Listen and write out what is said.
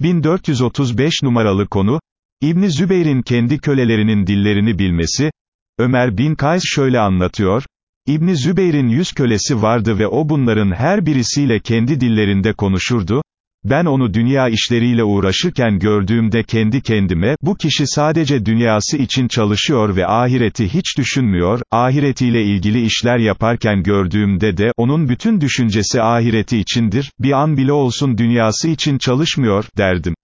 1435 numaralı konu, İbni Zübeyir'in kendi kölelerinin dillerini bilmesi, Ömer bin Kays şöyle anlatıyor, İbni Zübeyir'in yüz kölesi vardı ve o bunların her birisiyle kendi dillerinde konuşurdu, ben onu dünya işleriyle uğraşırken gördüğümde kendi kendime, bu kişi sadece dünyası için çalışıyor ve ahireti hiç düşünmüyor, ahiretiyle ilgili işler yaparken gördüğümde de, onun bütün düşüncesi ahireti içindir, bir an bile olsun dünyası için çalışmıyor, derdim.